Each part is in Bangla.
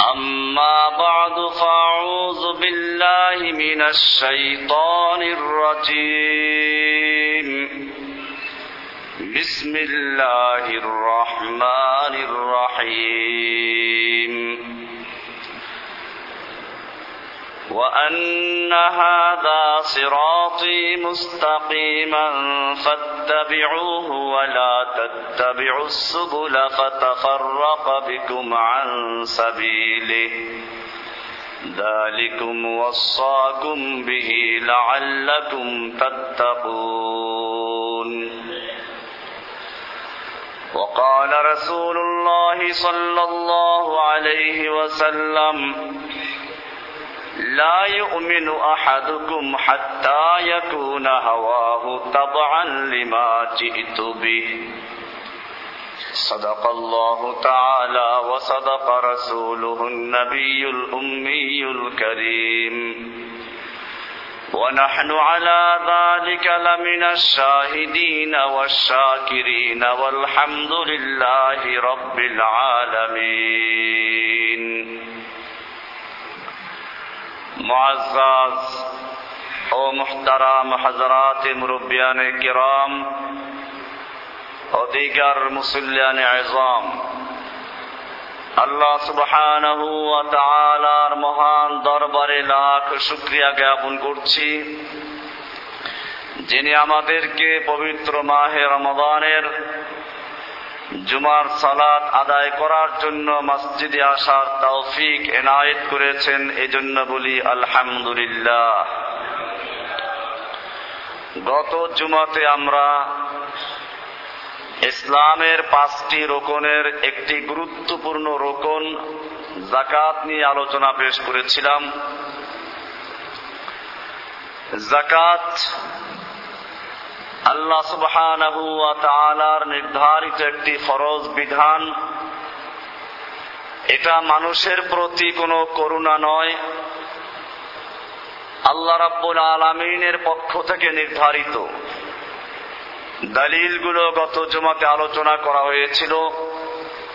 أما بعد فأعوذ بالله من الشيطان الرجيم. بسم الله الرحمن الرحيم. وأن هذا صراطي مستقيما فاتبعوه ولا تتبعوا السبل فتفرق بكم عن سبيله. ذلكم وصاكم به لعلكم تتقون. وقال رسول الله صلى الله عليه وسلم لا يؤمن أحدكم حتى يكون هواه طبعا لما جئت به. صدق الله تعالى وصدق رسوله النبي الأمي الكريم. ونحن على ذلك لمن الشاهدين والشاكرين والحمد لله رب العالمين. معزز ও মুহতারাম হজরাত মুরব্বিয়ান কিরাম অধিকার মুসল্লিয়ান আজম আল্লাহ সুবহানাহু ওয়া তাআলার মহান দরবারে লাখ শুকরিয়া জ্ঞাপন করছি যিনি আমাদেরকে পবিত্র মাহে রমদানের জুমার সালাত আদায় করার জন্য মসজিদে আসার তৌফিক এনায়েত করেছেন, এজন্য বলি আলহামদুলিল্লাহ। গত জুমাতে আমরা ইসলামের পাঁচটি রোকনের একটি গুরুত্বপূর্ণ রোকন জাকাত নিয়ে আলোচনা পেশ করেছিলাম। জাকাত আল্লাহ সুবহানাহু ওয়া তাআলার নির্ধারিত একটি ফরজ বিধান। এটা মানুষের প্রতি কোনো করুণা নয়। আল্লাহ রাব্বুল আলামিনের পক্ষ থেকে নির্ধারিত। দলিলগুলো গত জমাতে আলোচনা করা হয়েছিল।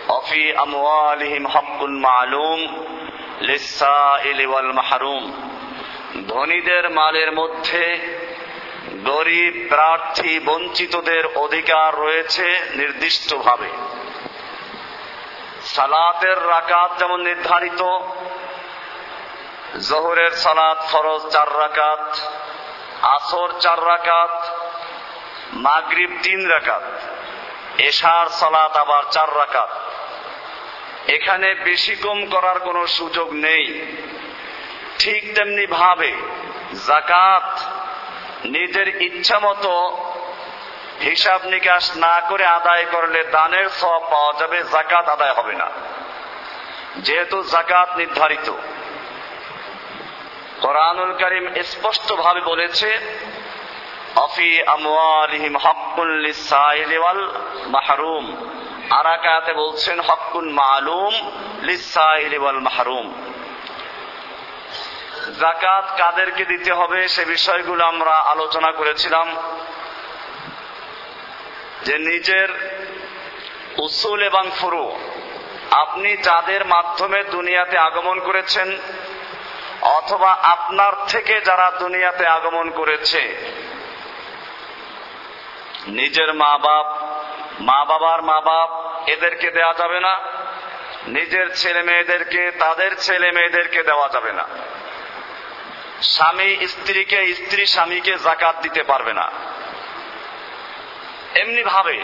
অফি আমওয়ালিহিম হাক্কুন মালুম লিসাইলি ওয়াল মাহরুম। ধনীদের মালের মধ্যে গরিব, প্রার্থী, বঞ্চিতদের অধিকার রয়েছে নির্দিষ্টভাবে। সালাতের রাকাত যেমন নির্ধারিত, জহরের সালাত ফরজ চার রাকাত, আসর চার রাকাত, মাগরিব তিন রাকাত, এশার সালাত আবার চার রাকাত। এখানে বেশি কম করার কোনো সুযোগ নেই। ঠিক তেমনি ভাবে জাকাত নিজের ইচ্ছা মতো হিসাব নিকাশ না করে আদায় করলে দানের সব পাওয়া যাবে জাকাত আদায় হবে না। যেহেতু জাকাত নির্ধারিত। কোরআনুল করিম স্পষ্ট ভাবে বলেছে, অফি আমওয়ালিহিম হকুল মাহরুম। আরাকাতে বলছেন হকুন মালুম লিসাইলি ওয়াল মাহরুম। জাকাত কাদেরকে দিতে হবে সে বিষয়গুলো আমরা আলোচনা করেছিলাম। যে নিজের উসুল এবং ফুরু, আপনি যাদের মাধ্যমে দুনিয়াতে আগমন করেছেন, অথবা আপনার থেকে যারা দুনিয়াতে আগমন করেছে, নিজের মা বাপ মা বাবার মা বাপ এদেরকে দেওয়া যাবে না, নিজের ছেলে মেয়েদেরকে তাদের ছেলে মেয়েদেরকে দেওয়া যাবে না। স্বামী স্ত্রীকে, স্ত্রী স্বামীকে জাকাত দিতে পারবে না। এমনি ভাবে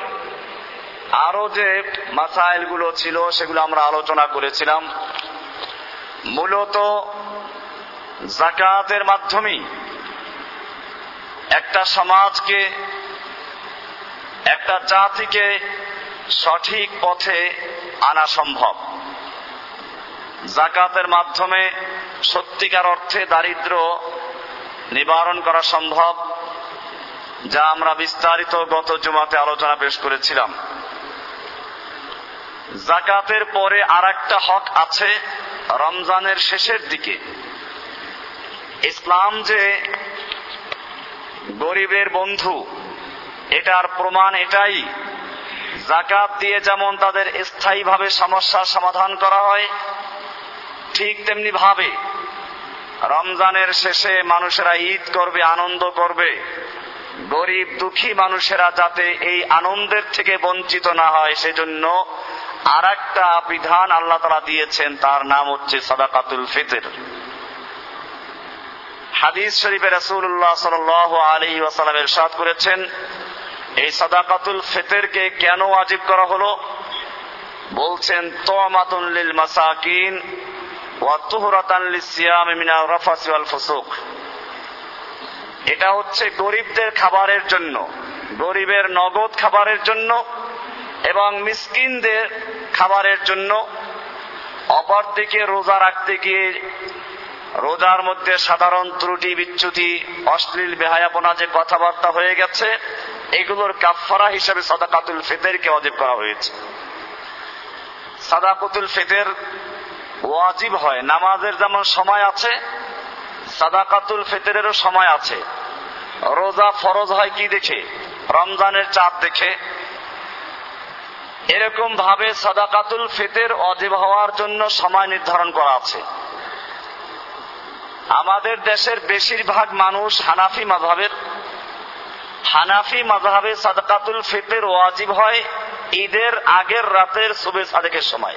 আরও যে মাসাইলগুলো ছিল, সেগুলো আমরা আলোচনা করেছিলাম। মূলত জাকাতের মাধ্যমেই একটা সমাজকে, একটা জাতিকে সঠিক পথে আনা সম্ভব। জাকাতের মাধ্যমে সত্যিকার অর্থে দারিদ্র নিবারণ করা সম্ভব, যা আমরা বিস্তারিত গত জুমাতে আলোচনা পেশ করেছিলাম। জাকাতের পরে আর হক আছে রমজানের শেষের দিকে। ইসলাম যে গরিবের বন্ধু, এটার প্রমাণ এটাই, জাকাত দিয়ে যেমন তাদের স্থায়ীভাবে সমস্যার সমাধান করা হয়, ঠিক তেমনি ভাবে রমজানের শেষে মানুষেরা ঈদ করবে, আনন্দ করবে। গরিব, দুঃখী মানুষেরা যাতে এই আনন্দের থেকে বঞ্চিত না হয়, সেজন্য আর একটা বিধান আল্লাহ তালা দিয়েছেন, তার নাম হচ্ছে সাদাকাতুল ফিতর। হাদিস শরীফে রসুল্লাহ সাল আলী ওয়াসালাম এরশাদ করেছেন, এই সাদাকাতুল ফেতেরকে কেন আজিব করা হলো? বলছেন তোমাতুন লিল মাসাকিন এটা হচ্ছে গরিবদের খাবারের জন্য, গরিবের নগদ খাবারের জন্য এবং মিসকিনদের খাবারের জন্য। অপরদিকে রোজা রাখতে গিয়ে রোজার মধ্যে সাধারণ ত্রুটি, বিচ্যুতি, অশ্লীল, বেহায়াপনা যে কথাবার্তা হয়ে গেছে, এগুলোর কাফারা হিসেবে সাদাকাতুল ফেতেরকে অজীব করা হয়েছে। সাদাকাতুল ফেতের ওয়াজিব হয়। নামাজের যেমন সময় আছে, সাদাকাতুল ফেতেরেরও সময় আছে। রোজা ফরজ হয় কি দেখে? রমজানের চাঁদ দেখে। এরকম ভাবে সাদাকাতুল ফিতের অজীব হওয়ার জন্য সময় নির্ধারণ করা আছে। আমাদের দেশের বেশিরভাগ মানুষ হানাফি মাঝহের হানাফি মাঝহাবে সাদাকাতুল ফিতের ওয়াজিব হয় ঈদের আগের রাতের সুবে সাদেকের সময়।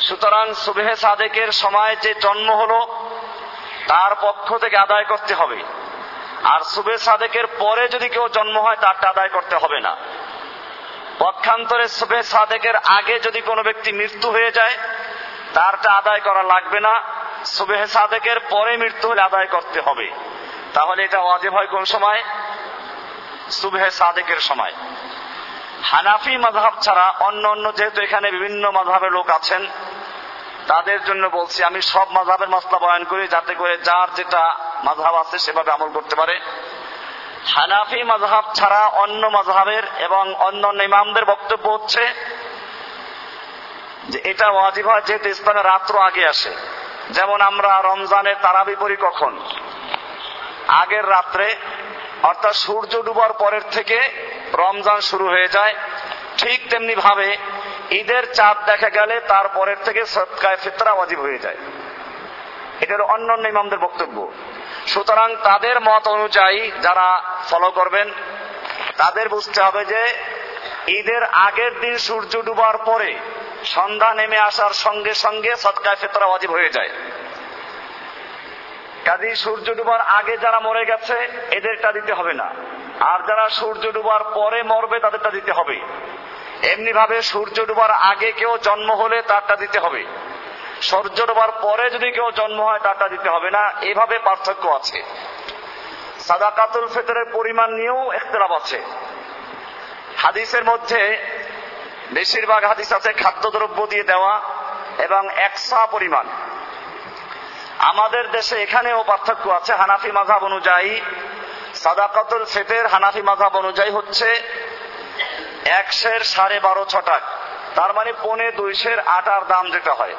সুতরাং সুবেহে সাদেকের সময় যে জন্ম হলো, তার পক্ষ থেকে আদায় করতে হবে। আর সুবে সাদেকের পরে যদি কেউ জন্ম হয়, তারটা আদায় করতে হবে না। পক্ষান্তরে সুবে সাদেকের আগে যদি কোনো ব্যক্তি মৃত্যু হয়ে যায়, তারটা আদায় করা লাগবে না। সুবেহ সাদেকের পরে মৃত্যু হলে আদায় করতে হবে। তাহলে এটা ওয়াজিব হয় কোন সময়? সুবেহ সাদেকের সময়। হানাফি মাধাব ছাড়া অন্য অন্য যেহেতু এখানে বিভিন্ন মাধাবের লোক আছেন, তাদের জন্য বলছি আমি সব মাধাবের মাসলা বয়ান করি যাতে করে যার যেটা মাধাব আছে সেভাবে আমল করতে পারে। হানাফি মাঝহাব ছাড়া অন্য মাঝহাবের এবং অন্য ইমামদের বক্তব্য হচ্ছে যে এটা ওয়াজিব হয় যেহেতু ইসলামের রাত্র আগে আসে। যেমন আমরা রমজানের তারাবি পড়ি কখন? আগের রাত্রে, অর্থাৎ সূর্য ডুবার পরের থেকে রমজান শুরু হয়ে যায়। ঠিক তেমনি ভাবে ঈদের চাঁদ দেখা গেলে তারপরের থেকে সৎকায় ফিতরা ওয়াজিব হয়ে যায়। এটা অন্য অন্য ইমামদের বক্তব্য। সুতরাং তাদের মত অনুযায়ী যারা ফলো করবেন, তাদের বুঝতে হবে যে ঈদের আগের দিন সূর্য ডুবার পরে সন্ধ্যা নেমে আসার সঙ্গে সঙ্গে সৎকায় ফেতরা অজীব হয়ে যায়। কাজী সূর্য ডুবার আগে যারা মরে গেছে, এদেরটা দিতে হবে না। আর যারা সূর্য ডুবার পরে মরবে, তাদেরটা দিতে হবে। এমনি ভাবে সূর্য ডুবার আগে কেউ জন্ম হলে তারটা দিতে হবে। সূর্য ডোবার পরে যদি কেউ জন্ম হয়, তারটা দিতে হবে না। এভাবে পার্থক্য আছে। সাদাকাতুল ফেতরের পরিমাণ নিয়েও একতলাপ আছে। হাদিসের মধ্যে বেশিরভাগ হাদিস আছে, খাদ্যদ্রব্য দিয়ে দেওয়া এবং একসা পরিমাণ। আমাদের দেশে এখানেও পার্থক্য আছে। হানাফি মাঝাব অনুযায়ী সাদাকাতুল ফেতের হানাফি মাঝাব অনুযায়ী হচ্ছে একশের সাড়ে বারো ছটাক তার মানে পনে দুইশের আটার দাম যেটা হয়।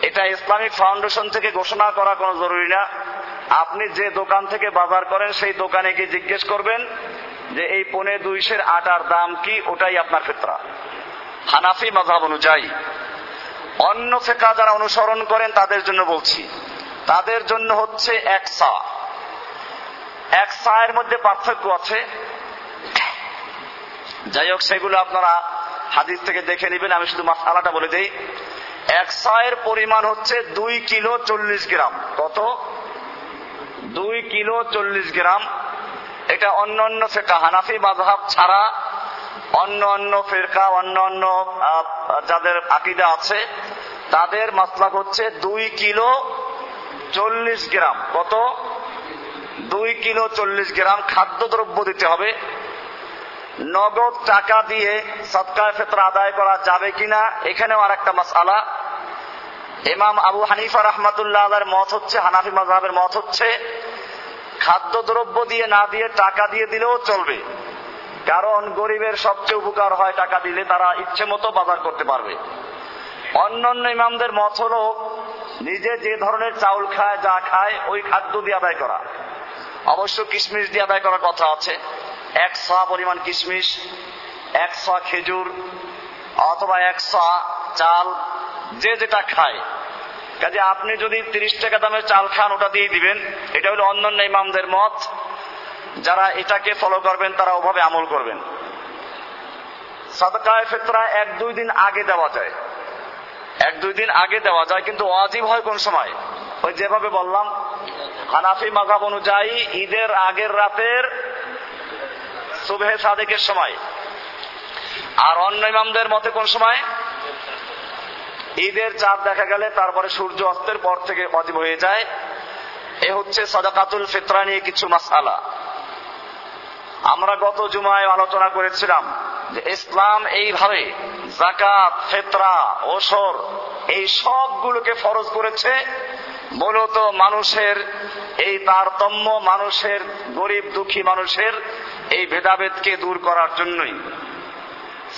এটা ইসলামিক ফাউন্ডেশন থেকে ঘোষণা করা কোনো জরুরি না। আপনি যে দোকান থেকে বাজার করেন, সেই দোকানে গিয়ে জিজ্ঞেস করবেন যে এই পনে দুইশের আটার দাম কি? ওটাই আপনার ফেতরা। হানাফি মাঝাব অনুযায়ী। অন্য ফেকা যারা অনুসরণ করেন, তাদের জন্য বলছি। তাদের জন্য হচ্ছে এক সা। এক সায়ের মধ্যে পার্থক্য আছে। যাই হোক, সেগুলো আপনারা হাদিস থেকে দেখে নেবেন। আমি শুধু মাসালাটা বলে দিই। এক সায়ের পরিমাণ হচ্ছে দুই কিলো চল্লিশ গ্রাম। কত? দুই কিলো চল্লিশ গ্রাম। এটা অন্য অন্য ফেকা হানাফি মাযহাব ছাড়া অন্য অন্য ফেরকা, অন্য অন্য যাদের আকিদা আছে, তাদের মাসলাক হচ্ছে দুই কিলো চল্লিশ গ্রাম। কত? দুই কিলো চল্লিশ গ্রাম খাদ্যদ্রব্য দিতে হবে। নগদ টাকা দিয়ে সৎকার ফেতরা আদায় করা যাবে কিনা, এখানেও আর একটা মাসালা। ইমাম আবু হানিফা রহমাতুল্লাহ আলার মত হচ্ছে, হানাফি mazhabের মত হচ্ছে, খাদ্যদ্রব্য দিয়ে না দিয়ে টাকা দিয়ে দিলেও চলবে। কারণ গরিবের সবচেয়ে উপকার হয় টাকা দিলে, তারা ইচ্ছে মতো বাজার করতে পারবে। অন্যান্য ইমামদের মত হলো, নিজে যে ধরনের চাউল খায়, যা খায়, ওই খাদ্য দিয়ে আদায় করা। অবশ্য কিশমিশ দিয়ে আদায় করার কথা আছে। এক ছা পরিমাণ কিশমিশ, এক ছা খেজুর, অথবা এক ছা চাল, যে যেটা খায়। কাজে আপনি যদি তিরিশ টাকা দামের চাল খান, ওটা দিয়ে দিবেন। এটা হলো অন্যান্য ইমামদের মত। যারা এটাকে ফলো করবেন, তারা ওভাবে আমল করবেন। সাদকায় ফেতরা এক দুই দিন আগে দেওয়া যায়। এক দুই দিন আগে দেওয়া যায়, কিন্তু ওয়াজিব হয় কোন সময়? ওই যেভাবে বললাম, হানাফি মাগাব অনুযায়ী ঈদের আগের রাতের সুবেহে সাদেকের সময়। আর অন্য ইমামদের মতে কোন সময়? ঈদের চাঁদ দেখা গেলে তারপরে সূর্য অস্তের পর থেকে অজীব হয়ে যায়। এ হচ্ছে সদাকাতুল ফিতরা নিয়ে কিছু মাসালা আমরা গত জুমায় আলোচনা করেছিলাম যে ইসলাম এইভাবে জাকাত ফেতরা, ওসর, এই সবগুলোকে ফরজ করেছে। মূলত মানুষের এই তারতম্য, মানুষের গরিব দুঃখী মানুষের এই ভেদাভেদকে দূর করার জন্যই।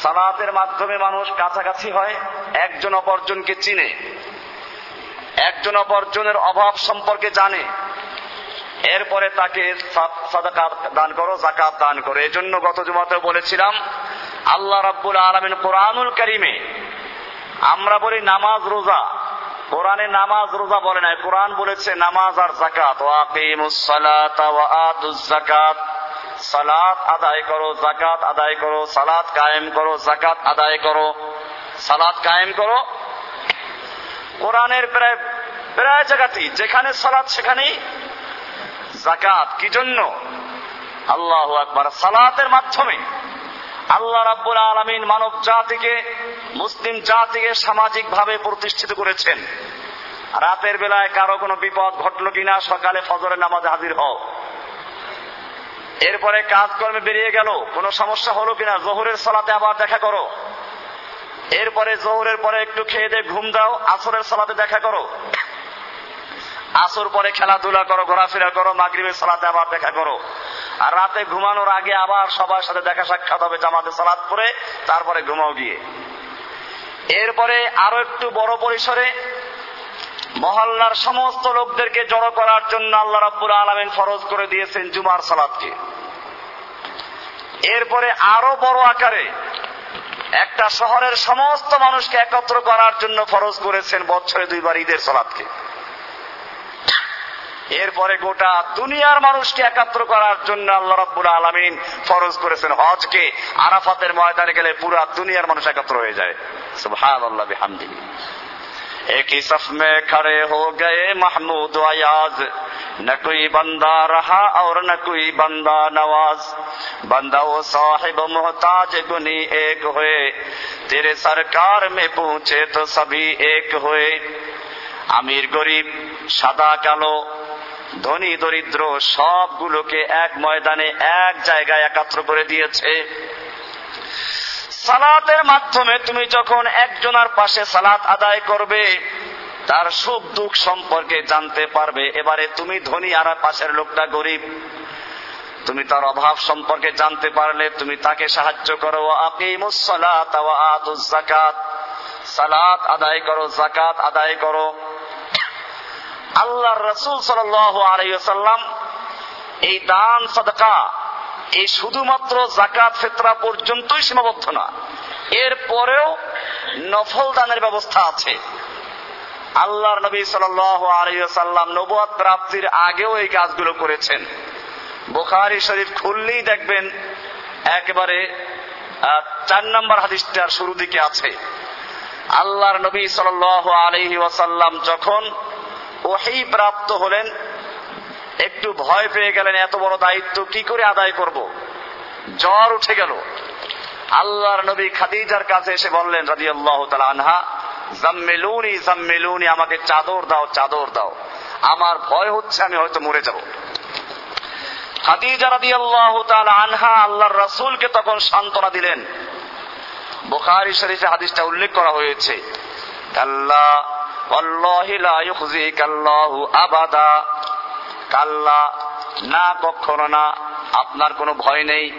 সালাতের মাধ্যমে মানুষ কাছাকাছি হয়, একজন অপরজনকে চিনে। একজন অপরজনের অভাব সম্পর্কে জানে। এরপরে তাকে দান করো জাকাত দান করো। এই জন্য গত জমাতে বলেছিলাম, আল্লাহ রাব্বুল আলমিন কোরআনুল করিমে আমরা বলি নামাজ রোজা। কোরআনে নামাজ রোজা বলে নাই। কোরআন বলেছে নামাজ আর জাকাত জাকাত সালাত আদায় করো জাকাত আদায় করো, সালাত কায়েম করো জাকাত আদায় করো। সালাত কায়েম করো। কোরআনের প্রায় প্রায় জায়গাতেই যেখানে সালাত, সেখানেই জাকাত কি জন্য? আল্লাহ আকবার। সালাতের মাধ্যমে। আল্লাহ রাব্বুল আলমিন মানব জাতিকে, মুসলিম জাতিকে সামাজিক ভাবে প্রতিষ্ঠিত করেছেন। রাতের বেলায় কারও কোনো বিপদ ঘটলো কিনা, সকালে ফজরের নামাজে হাজির হও। এরপরে কাজকর্মে বেরিয়ে গেল, কোনো সমস্যা হলো কিনা, জোহরের সালাতে আবার দেখা করো। এরপরে জোহরের পরে একটু খেয়ে দিয়ে ঘুম দাও, আসরের সালাতে দেখা করো। আসর পরে খেলাধুলা করো, ঘোরাফেরা করো, মাগরিবের সালাতে আবার দেখা করো। আর রাতে ঘুমানোর আগে আবার সবার সাথে দেখা সাক্ষাৎ হবে জামাতে সালাত করে তারপরে ঘুমাও গিয়ে। এরপরে আরও একটু বড় পরিসরে মহল্লার সমস্ত লোকদেরকে জড়ো করার জন্য আল্লাহ রাব্বুল আলমিন ফরজ করে দিয়েছেন জুমার সালাদকে। এরপরে আরও বড় আকারে একটা শহরের সমস্ত মানুষকে একত্র করার জন্য ফরজ করেছেন বছরে দুইবার ঈদের সালাদকে। এরপরে গোটা দুনিয়ার মানুষকে একাত্র করার জন্য আল্লাহ রব্বুল আলমিন ফরজ করেছেন হজকে। আরাফাতের ময়দানে গেলে পুরো দুনিয়ার মানুষ একাত্র হয়ে যায়। সুভান একই সফ খড়ে হো গে মাহমুদ আয়াজ। না কুই বন্দা রহা আর না নওয়াজ। বন্দা ও সাহেব মোহতাজ গুনি এক হয়ে। তেরে সরকার পৌঁছে তো সবই এক হয়ে। আমির গরিব, সাদা কালো ধনী, দরিদ্র সবগুলোকে এক ময়দানে, এক জায়গায় একাত্র করে দিয়েছে। সালাতের মাধ্যমে তুমি যখন একজনের পাশে সালাত আদায় করবে, তার সুখ দুঃখ সম্পর্কে জানতে পারবে। এবারে তুমি ধনী আর পাশের লোকটা গরিব। তুমি তার অভাব সম্পর্কে জানতে পারলে, তুমি তাকে সাহায্য করো। আপনি জাকাত সালাত আদায় করো জাকাত আদায় করো। আল্লাহ রসুল সাল আলাইসাল্লাম এই দান, সদকা, এই শুধুমাত্র জাকাত ফেতরা পর্যন্তই সীমাবদ্ধ না। এর পরেও নফল দানের ব্যবস্থা আছে। আল্লাহর নবী সাল আলাইসাল্লাম নবুয়াদ প্রাপ্তির আগেও এই কাজগুলো করেছেন। বোখারি শরীফ খুললেই দেখবেন একেবারে চার নম্বর হাদিসটার শুরু দিকে আছে। আল্লাহর নবী সাল আলহি ওয়াসাল্লাম যখন ওহি প্রাপ্ত হলেন, একটু ভয় পেয়ে গেলেন, এত বড় দায়িত্ব কি করে আদায় করব? জ্বর উঠে গেল। আল্লাহর নবী খাদিজার কাছে এসে বললেন রাজি আল্লাহ আনহা, জাম্মেলুনি জাম্মেলুনি, আমাকে চাদর দাও চাদর দাও। আমার ভয় হচ্ছে, আমি হয়তো মরে যাব। খাদিজা রাদি আল্লাহ আনহা আল্লাহর রাসূলকে তখন সান্ত্বনা দিলেন। বুখারী শরীফে হাদিসটা উল্লেখ করা হয়েছে ইউখজিকাল্লাহু আবাদা কাল্লা না কখনো না, আপনার কোনো ভয় নেই।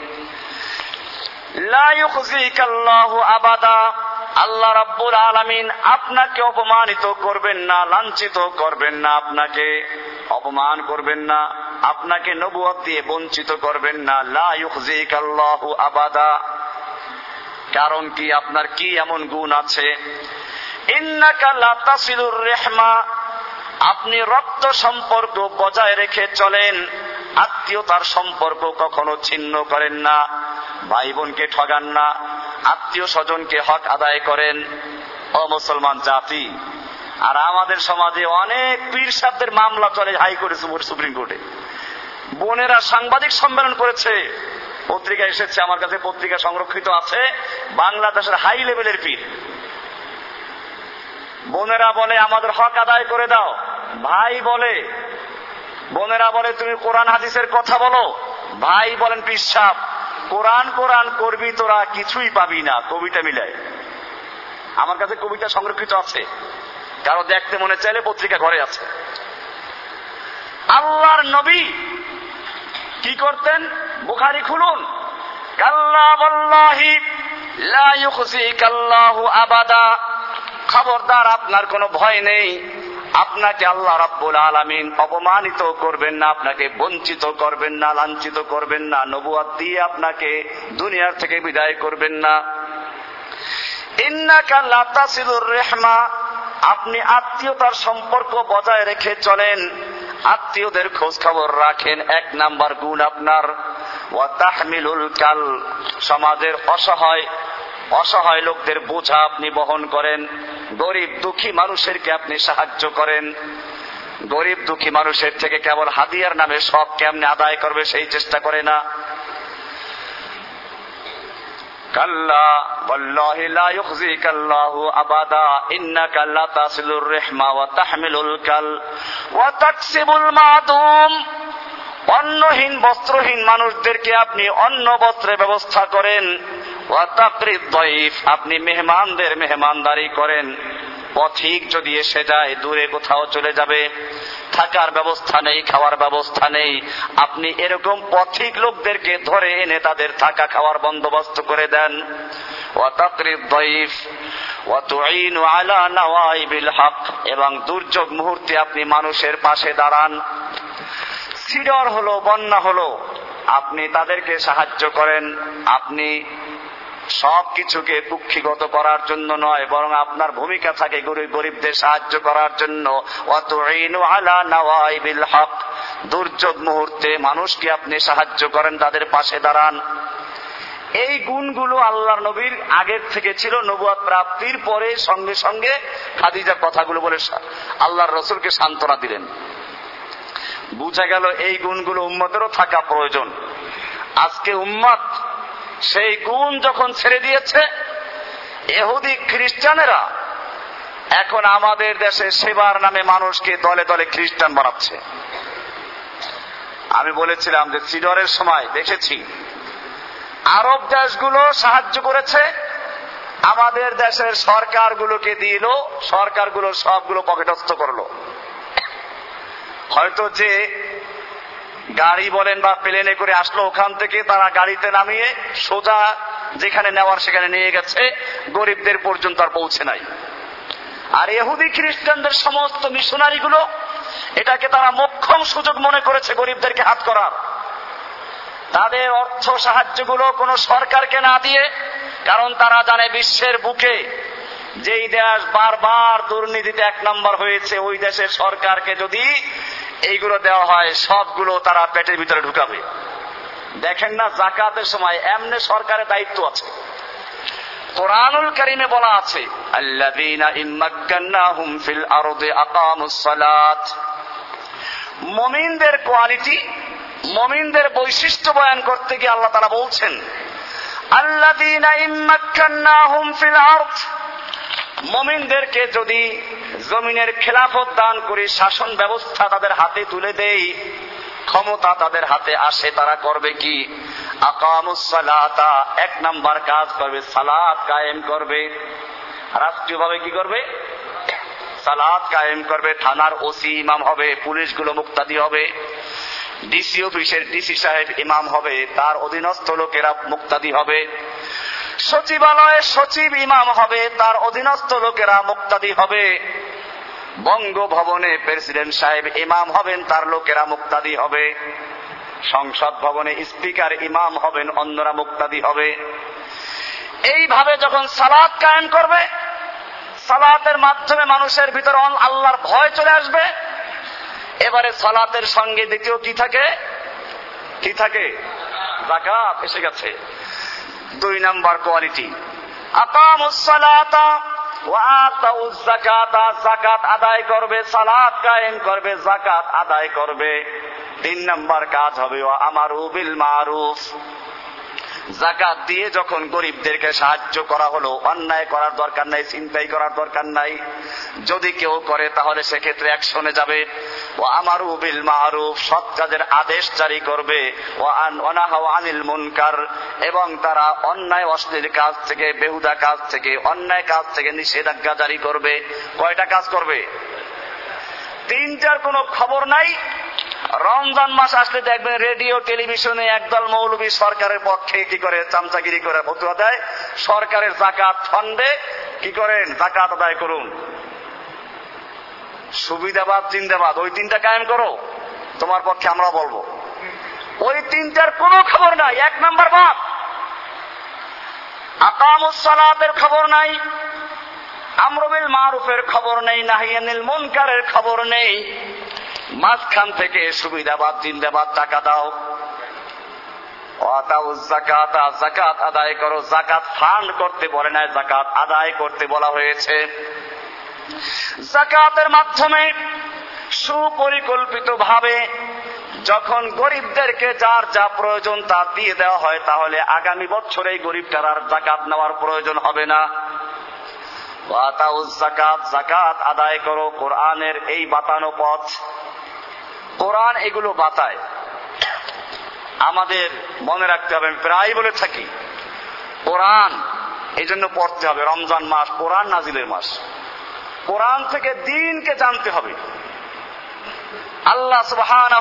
আবাদা। আল্লাহ রাব্বুল আলামিন আপনাকে অপমানিত করবেন না, লাঞ্ছিত করবেন না, আপনাকে অপমান করবেন না, আপনাকে নবুয়ত দিয়ে বঞ্চিত করবেন না। লা ইউখজিকাল্লাহু আবাদা। কারণ কি, আপনার কি এমন গুণ আছে? রেহমা। আপনি রক্ত সম্পর্ক বজায় রেখে চলেন। আত্মীয়তার সম্পর্ক কখনো ছিন্ন করেন না। ভাই বোনকে ঠগান না। আত্মীয় স্বজনকে হক আদায় করেন। ও মুসলমান জাতি, আর আমাদের সমাজে অনেক পীর সাহেবদের মামলা চলে হাইকোর্টে সুপ্রিম কোর্টে। বোনেরা সাংবাদিক সম্মেলন করেছে। পত্রিকা এসেছে, আমার কাছে পত্রিকা সংরক্ষিত আছে। বাংলাদেশের হাই লেভেলের পীর। বোনেরা বলে, আমাদের হক আদায় করে দাও। ভাই বলে, বোনেরা বলে, তুমি কোরআন হাদিসের কথা বলো। ভাই বলেন, পিসাব, কোরআন কোরআন করবি তোরা, কিছুই পাবি না। কবিতা মিলায়। আমার কাছে কবিতা সংরক্ষিত আছে। কারও দেখতে মনে চাইলে পত্রিকা ঘরে আছে। আল্লাহর নবী কি করতেন? বুখারি খুলুন। কাল্লা বল্লাহি লা ইউখজিকাল্লাহু আবাদা। খবরদার, আপনার কোনো ভয় নেই। আপনাকে আল্লাহ রাব্বুল আলামিন অপমানিত করবেন না, আপনাকে বঞ্চিত করবেন না, লাঞ্ছিত করবেন না নবুয়াত দিয়ে আপনাকে দুনিয়ার থেকে বিদায় করবেন না। ইন্নাকা লা তাসিলুর রেহমা, আপনি আত্মীয়তার সম্পর্ক বজায় রেখে চলেন। আত্মীয়দের খোঁজ খবর রাখেন, এক নাম্বার গুণ আপনার। ওয়া তাহমিলুল কাল, সমাজের অসহায় অসহায় লোকদের বোঝা আপনি বহন করেন। গরিব দুঃখী মানুষেরকে আপনি সাহায্য করেন। গরিব দুঃখী মানুষের থেকে কেবল হাদিয়ার নামে সব কেমনে আদায় করবে সেই চেষ্টা করে না। অন্নহীন, বস্ত্রহীন মানুষদেরকে আপনি অন্ন বস্ত্রের ব্যবস্থা করেন। আপনি মেহমানদের মেহমানদারি করেন। পথিক যদি এসে যায়, দূরে কোথাও চলে যাবে। থাকার ব্যবস্থা নেই, খাওয়ার ব্যবস্থা নেই। আপনি এরকম পথিক লোকদেরকে ধরে এনে তাদের থাকা খাওয়ার বন্দোবস্ত করে দেন। এবং দুর্যোগ মুহূর্তে আপনি মানুষের পাশে দাঁড়ান। সিডর হলো, বন্যা হলো, আপনি তাদেরকে সাহায্য করেন। আপনি সব কিছুকে কুক্ষিগত করার জন্য নয়, বরং আপনার ভূমিকা থাকে গরিব গরিবদের সাহায্য করার জন্য। অত আলা নাওয়াইবিল হক। দুর্যোগ মুহূর্তে মানুষকে আপনি সাহায্য করেন, তাদের পাশে দাঁড়ান। এই গুণগুলো আল্লাহ নবীর আগের থেকে ছিল নবুয়াদ প্রাপ্তির পরে সঙ্গে সঙ্গে খাদিজার কথাগুলো বলে আল্লাহর রসুলকে সান্ত্বনা দিলেন। বুঝা গেল এই গুণগুলো উম্মতেরও থাকা প্রয়োজন। আজকে উম্মত সেই গুণ যখন ছেড়ে দিয়েছে, এহুদি খ্রিস্টানেরা এখন আমাদের দেশে সেবার নামে মানুষকে দলে দলে খ্রিস্টান বানাচ্ছে। আমি বলেছিলাম যে সিডরের সময় দেখেছি, আরব দেশগুলো সাহায্য করেছে, আমাদের দেশের সরকারগুলোকে দিল, সরকারগুলো সবগুলো পকেটস্থ করল। হয়তো যে গাড়ি বলেন বা প্লেনে করে আসলো, ওখান থেকে তারা গাড়িতে নামিয়ে সোজা যেখানে নেওয়ার সেখানে নিয়ে গেছে, গরিবদের পর্যন্ত আর পৌঁছে নাই। আর এহুদি খ্রিস্টানদের সমস্ত মিশনারি গুলো এটাকে তারা মক্ষম সুযোগ মনে করেছে গরিবদেরকে হাত করার। তাদের অর্থ সাহায্যগুলো কোনো সরকারকে না দিয়ে, কারণ তারা জানে বিশ্বের বুকে যেই দেশ বারবার দুর্নীতিতে এক নম্বর হয়েছে, ওই দেশের সরকারকে যদি এইগুলো দেওয়া হয়, সবগুলো তারা পেটের ভিতরে ঢুকাবে। দেখেন না জাকাতের সময় এমনি সরকারের দায়িত্ব আছে। কোরআনুল করিমে বলা আছে মুমিনদের কোয়ালিটি, মুমিনদের বৈশিষ্ট্য বয়ান করতে গিয়ে আল্লাহ তারা বলছেন আরদ। মুমিনদেরকে যদি জমিনের খেলাফত দান করে শাসন ব্যবস্থা তাদের হাতে তুলে দেই, ক্ষমতা তাদের হাতে আসে, তারা করবে কি? এক নাম্বার কাজ করবে সালাদ কায়েম করবে। রাষ্ট্রীয়ভাবে কি করবে? সালাদ কায়েম করবে, থানার ওসি ইমাম হবে, পুলিশগুলো মুক্তাদি হবে, ডিসি অফিসের ডিসি সাহেব ইমাম হবে, তার অধীনস্থ লোকেরা মুক্তাদি হবে। সচিবালয়ে সচিব ইমাম হবে, তার অধীনস্থ লোকেরা মুক্তাদি হবে। বঙ্গভবনে প্রেসিডেন্ট সাহেব ইমাম হবেন, তার লোকেরা মুক্তাদি হবে। সংসদ ভবনে স্পিকার ইমাম হবেন, অন্যরা মুক্তাদি হবে। এইভাবে যখন সালাদ কায়েম করবে, সালাতের মাধ্যমে মানুষের ভিতর আল্লাহর ভয় চলে আসবে। এবারে সালাতের সঙ্গে দ্বিতীয় কি থাকে? কি থাকে? জাকাত এসে গেছে। দুই নাম্বার কোয়ালিটি। জাকাত আদায় করবে, সালাত কায়েম করবে জাকাত আদায় করবে। তিন নাম্বার কাজ হবে আমার উবিল মারুফ। জাকাত দিয়ে যখন গরিবদেরকে সাহায্য করা হলো, অন্যায় করার দরকার নাই চিন্তাই করার দরকার নাই, যদি কেউ করে তাহলে সেক্ষেত্রে অ্যাকশনে যাবে। ও আমার উবিল মারুফ, সৎ কাজের আদেশ জারি করবে। ও আনিল মুনকার, এবং তারা অন্যায়, অশ্লীল কাজ থেকে, বেহুদা কাজ থেকে, অন্যায় কাজ থেকে নিষেধাজ্ঞা জারি করবে। কয়টা কাজ করবে? তিনটার কোনো খবর নাই। রমজান মাস আসলে দেখবেন রেডিও, টেলিভিশনে একদল মৌলবী সরকারের পক্ষে কি করে চামচাগিরি করে ফতুয়া দেয়? সরকারের জাকাত ফান্ডে কি করেন? জাকাত আদায় করুন। সুবিধাবাদ, জিন্দাবাদ, ওই তিনটা কায়েম করো। তোমার পক্ষে আমরা বলব। ওই তিনটার কোনো খবর নাই, এক নাম্বার বাদ। আকামুসালাতের খবর নাই আমরবিল মারুফের খবর নেই নাহিয়ানিল মুনকারের খবর নেই। মাঝখান থেকে সুবিধাবাদ জিন্দাবাদ টাকা দাও। জাকাত জাকাত আদায় করো। জাকাত ফান্ড করতে বলে নাই জাকাত আদায় করতে বলা হয়েছে। জাকাতের মাধ্যমে সুপরিকল্পিত ভাবে যখন গরিবদেরকে যার যা প্রয়োজন তা দিয়ে দেওয়া হয়, তাহলে আগামী বছরে এই গরিবটার আর জাকাত নেওয়ার প্রয়োজন হবে না। জাকাত জাকাত আদায় করো কোরআনের এই বাতানো পথ। কোরআন এগুলো বাতায়। আমাদের মনে রাখতে হবে, আমি প্রায় বলে থাকি, কোরআন এই জন্য পড়তে হবে, রমজান মাস, কোরআন নাজিলের মাস। কোরআন থেকে দিনকে জানতে হবে। আল্লাহ সুবহান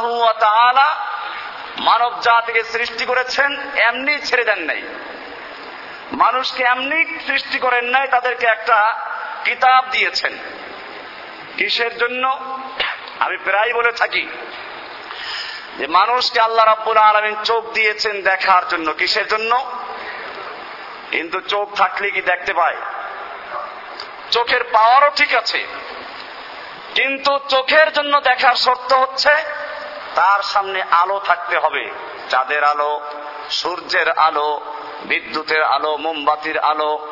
মানব জাতিকে সৃষ্টি করেছেন, এমনি ছেড়ে দেন নাই। মানুষকে এমনি সৃষ্টি করেন নাই, তাদেরকে একটা কিতাব দিয়েছেন। কিসের জন্য? আমি প্রায় বলে থাকি যে মানুষকে আল্লাহ রাব্বুল আলমিন চোখ দিয়েছেন দেখার জন্য। কিসের জন্য? কিন্তু চোখ থাকলে কি দেখতে পায়? চোখের পাওয়ারও ঠিক আছে, কিন্তু চোখের জন্য দেখার শর্ত হচ্ছে তার সামনে আলো থাকতে হবে, চাঁদের আলো, সূর্যের আলো বিদ্যুতের আলো, মোমবাতির আলো,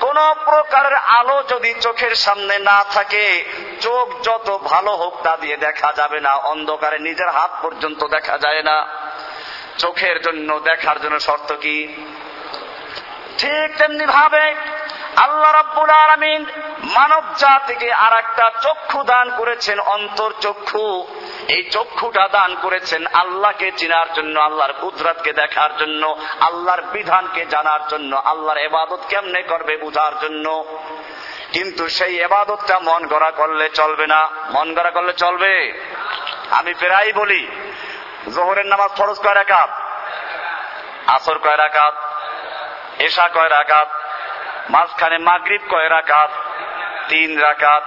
কোন প্রকারের আলো যদি চোখের সামনে না থাকে, চোখ যত ভালো হোক তা দিয়ে দেখা যাবে না, অন্ধকারে নিজের হাত পর্যন্ত দেখা যায় না। চোখের জন্য দেখার জন্য শর্ত কি? ঠিক তেমনি ভাবে আল্লাহ রাব্বুল আলামিন মানব জাতিকে আর একটা চক্ষু দান করেছেন, অন্তর চক্ষু। এই চক্ষুটা দান করেছেন আল্লাহকে চেনার জন্য, আল্লাহর কুদরতকে দেখার জন্য, আল্লাহর বিধানকে জানার জন্য, আল্লাহর এবাদত কেমনে করবে বুঝার জন্য। কিন্তু সেই এবাদতটা মন গড়া করলে চলবে না। মন গড়া করলে চলবে? আমি প্রায় বলি, জোহরের নামাজ ফরজ কয় রাকাত? আসর কয় রাকাত? এশা কয় রাকাত? মাঝখানে মাগরীব কয় রাকাত? তিন রাকাত।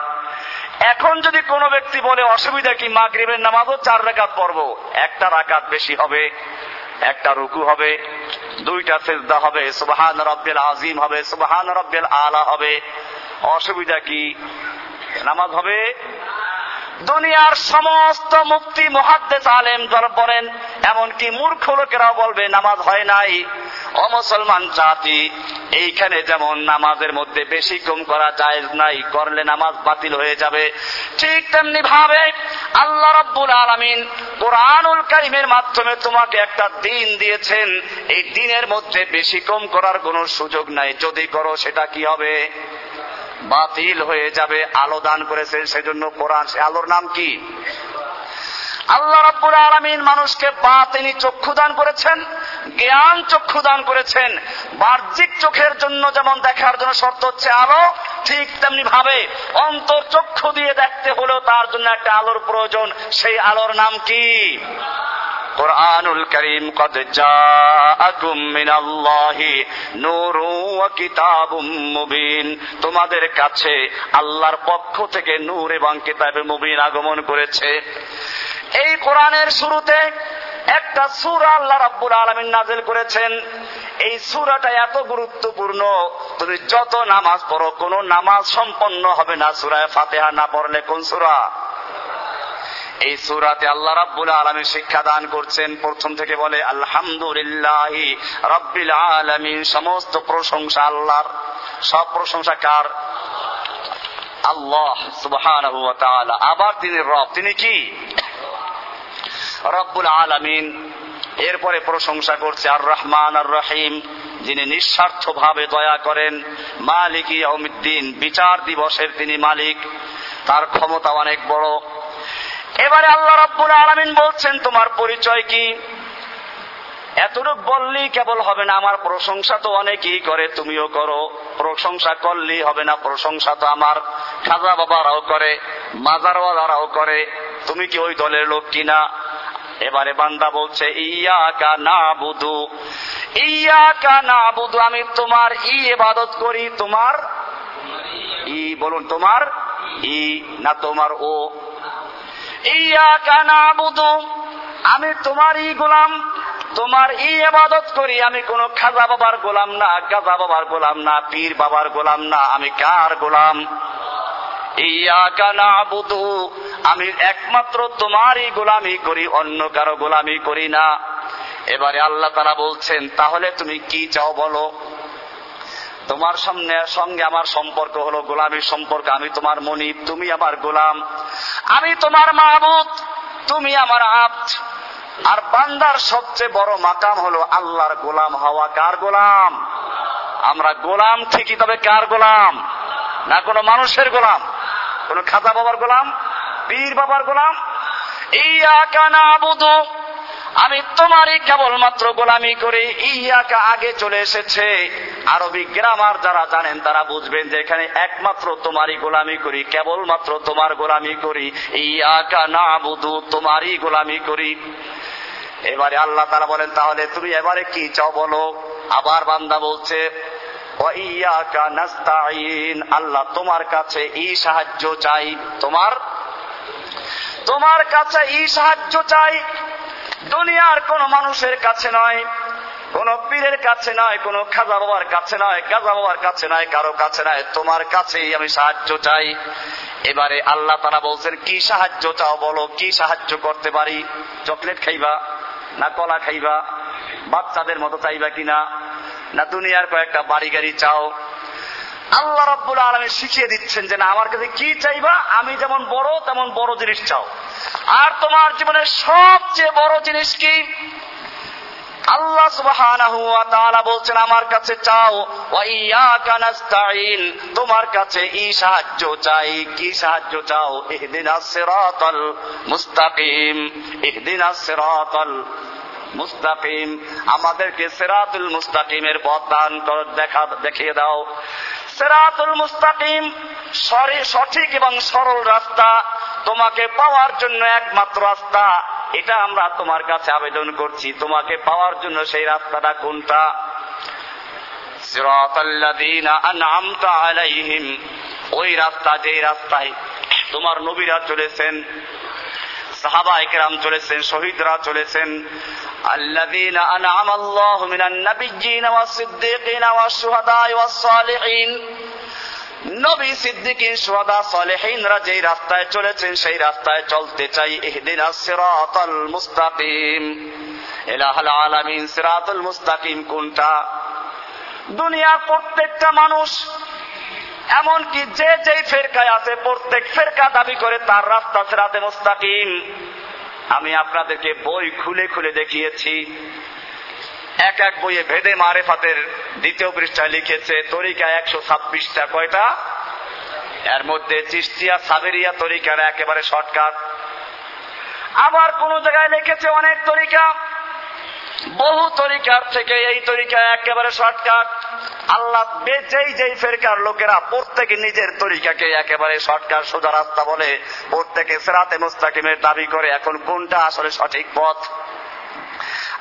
এখন যদি কোনো ব্যক্তি বলে, অসুবিধা কি, মাগরিবের নামাজও চার রাকাত পড়ব? একটা রাকাত বেশি হবে, একটা রুকু হবে, দুইটা সেজদা হবে, সুবহান রব্বিল আজিম হবে, সুবহান রব্বিল আলা হবে। অসুবিধা কি? নামাজ হবে দুনিয়ার সমস্ত মুক্তি মহাদ্দেশ আলেম যারা বলেন এমনকি মূর্খ লোকেরাও বলবে, নামাজ হয় নাই। ও মুসলমান জাতি, এইখানে যেমন নামাজের মধ্যে বেশি কম করা যায় নাই, করলে নামাজ বাতিল হয়ে যাবে। ঠিক তেমনি ভাবে আল্লাহ রব্বুল আলমিন কোরআনুল কারিমের মাধ্যমে তোমাকে একটা দিন দিয়েছেন। এই দিনের মধ্যে বেশি কম করার কোনো সুযোগ নাই। যদি করো সেটা কি হবে? বাতিল হয়ে যাবে, আলো দান করেছেন সেজন্য কোরআন। সে আলোর নাম কি? আল্লাহ রাব্বুল আলামিন মানুষকে বাতিনি চক্ষু দান করেছেন, জ্ঞান চক্ষু দান করেছেন। বাহ্যিক চোখের জন্য যেমন দেখার জন্য শর্ত হচ্ছে আলো, ঠিক তেমনি ভাবে অন্তর চক্ষু দিয়ে দেখতে হলেও তার জন্য একটা আলোর প্রয়োজন। সেই আলোর নাম কি? কোরআনুল করিম কদ জাআকুম মিনাল্লাহি নূরু ওয়া কিতাবুম মুবিন তোমাদের কাছে আল্লাহর পক্ষ থেকে নূর এবং কিতাবে মুবিন আগমন করেছে। এই কোরআনের শুরুতে একটা সূরা আল্লাহ রাব্বুল আলামিন নাযিল করেছেন। এই সুরাটা এত গুরুত্বপূর্ণ, তুমি যত নামাজ পড়ো, কোন নামাজ সম্পন্ন হবে না। সুরায় ফাতিহা না পড়লে কোন সূরা? এই সুরাতে আল্লাহ রাব্বুল আলামিন শিক্ষা দান করছেন। প্রথম থেকে বলে, আলহামদুলিল্লাহ রাব্বিল আলামিন। সমস্ত প্রশংসা আল্লাহর। সব প্রশংসা কার? আল্লাহ তাআলা। আবার তিনি রব। তিনি কি? রব্বুল আলামিন। এরপরে প্রশংসা করছে আর রহমান আর রহিম। যিনি নিঃস্বার্থ ভাবে দয়া করেন। মালিক ইয়াউমিদ্দিন। বিচার দিবসের তিনি মালিক। তার ক্ষমতা অনেক বড়। এবারে আল্লাহ রাব্বুল আলামিন বলছেন, তোমার পরিচয় কি? এতটুক বললেই কেবল হবে না, আমার প্রশংসা তো অনেকেই করে, তুমিও করো। প্রশংসা করলেই হবে না, প্রশংসা তো আমার। খাজা বাবারাও করে, মাজারওয়ালারাও করে। তুমি কি ওই দলের লোক কিনা এবারে বান্দা বলছে ইয়া কা না বুধু ইয়া কা না বুধু আমি তোমার ই এবাদত করি, তোমার ই বলুন, তোমার ই না তোমার ও কা না বুধু আমি তোমারই গোলাম, তোমার ই আবাদত করি। আমি কোন খাজা বাবার গোলাম না, গাজা বাবার গোলাম না, পীর বাবার গোলাম না। আমি কার গোলাম? আমি একমাত্র তোমারই গোলামি করি, অন্য কারও গোলামি করি না। এবারে আল্লাহ তারা বলছেন, তাহলে তুমি কি চাও বলো? তোমার সামনে, সঙ্গে আমার সম্পর্ক হলো গোলামীর সম্পর্ক। আমি তোমার মনিব, তুমি আমার গোলাম। আমি তোমার মাহবুদ তুমি আমার আব্দ। আর বান্দার সবচেয়ে বড় মাকাম হলো আল্লাহর গোলাম হওয়া। কার গোলাম? আমরা গোলাম ঠিকই, তবে কার গোলাম? না কোনো মানুষের গোলাম? কোন খাজা বাবার গোলাম? পীর বাবার গোলাম? ইয়া কানা আবুদু আমি তোমারই কেবলমাত্র গোলামি করি ইয়াকা আগে চলে এসেছে। আরবি গ্রামার যারা জানেন তারা বুঝবেন যে এখানে একমাত্র তোমারই গোলামি করি, কেবলমাত্র তোমার গোলামি করি। ইয়াকা না বুধু, তোমারই গোলামি করি। এবারে আল্লাহ তারা বলেন, তাহলে তুমি এবারে কি চাও বলো? আবার বান্দা বলছে আল্লাহ তোমার কাছে ই সাহায্য চাই। তোমার? তোমার কাছে ই সাহায্য চাই? দুনিয়ার কোন মানুষের কাছে নয় কোন পীরের কাছে নয় কোন খাজা বাবার কাছে নয় কাজা বাবার কাছে নয় কারও কাছে নয় তোমার কাছেই আমি সাহায্য চাই। এবারে আল্লাহ তারা বলছেন, কি সাহায্য চাও বলো? কি সাহায্য করতে পারি? চকলেট খাইবা না কলা খাইবা? বাচ্চাদের মতো চাইবা কিনা? না দুনিয়ার কয়েকটা বাড়ি গাড়ি চাও? আল্লাহ রব্বুল আলমী শিখিয়ে দিচ্ছেন যে না, আমার কাছে কি চাইবা? আমি যেমন বড়, তেমন বড় জিনিস চাও। আর তোমার জীবনের সবচেয়ে বড় জিনিস কি? আল্লাহ সুবহানাহু ওয়া তাআলা বলছেন, আমার কাছে চাও, ওয়া ইয়াকা নাস্তাইন তোমার কাছে ই সাহায্য চাই। কি সাহায্য চাও? ইহদিনাস সিরাতাল মুস্তাকিম ইহদিনাস সিরাতাল মুস্তাকিম। আমাদেরকে সেরাতুল মুস্তাকিমের পথ দান দেখা, দেখিয়ে দাও। সেরাতুল মুস্তাকিম সঠিক এবং সরল রাস্তা, তোমাকে পাওয়ার জন্য একমাত্র রাস্তা। এটা আমরা তোমার কাছে আবেদন করছি। তোমাকে পাওয়ার জন্য সেই রাস্তাটা কোনটা? ওই রাস্তা, যেই রাস্তায় তোমার নবীরা চলেছেন সাহাবা একরাম চলেছেন শহীদরা চলেছেন الذين أنعم الله من النبيين والصديقين والشهداء والصالحين নবী সিদ্দিকিন সোয়াদা সালেহিনরা যেই রাস্তায় চলেছেন সেই রাস্তায় চলতে চাই ইহদিন সিরাতাল মুস্তাকিম এলাহাল আলামিন সিরাতুল মুস্তাকিম কোনটা দুনিয়ার প্রত্যেকটা মানুষ এমনকি যে যেই ফেরকায় আছে, প্রত্যেক ফেরকা দাবি করে তার রাস্তা সিরাতে মুস্তাকিম আমি আপনাদেরকে বই খুলে খুলে দেখিয়েছি। এক এক বইয়ে ভেদে মারেফাতের দ্বিতীয় পৃষ্ঠায় লিখেছে, তরিকা একশো ছাব্বিশটা। কয়টা? এর মধ্যে চিস্তিয়া সাবেরিয়া তরিকার একেবারে শর্টকাট। আবার কোন জায়গায় লিখেছে অনেক তরিকা। বহু তরিকার থেকে এই তরিকা একেবারে শর্টকাট। আল্লাহ যেই যেই ফেরকার লোকেরা প্রত্যেকে নিজের তরিকাকে একেবারে শর্টকাট সোজা রাস্তা বলে প্রত্যেকে সেরাতে মুস্তাকিমের দাবি করে, এখন কোনটা আসলে সঠিক পথ?